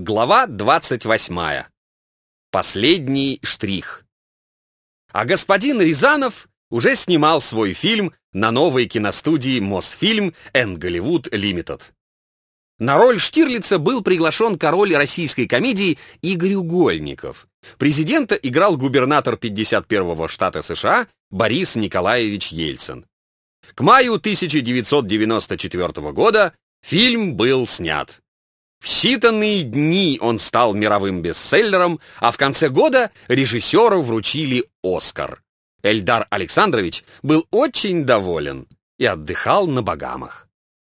Глава 28. Последний штрих. А господин Рязанов уже снимал свой фильм на новой киностудии Мосфильм and Голливуд Лимитед. На роль Штирлица был приглашен король российской комедии Игорь Угольников. Президента играл губернатор 51-го штата США Борис Николаевич Ельцин. К маю 1994 года фильм был снят. В считанные дни он стал мировым бестселлером, а в конце года режиссеру вручили «Оскар». Эльдар Александрович был очень доволен и отдыхал на Багамах.